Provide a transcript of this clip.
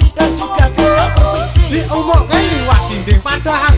mau dan juga tidak berfungsi Diumumkan liwat dinding padahal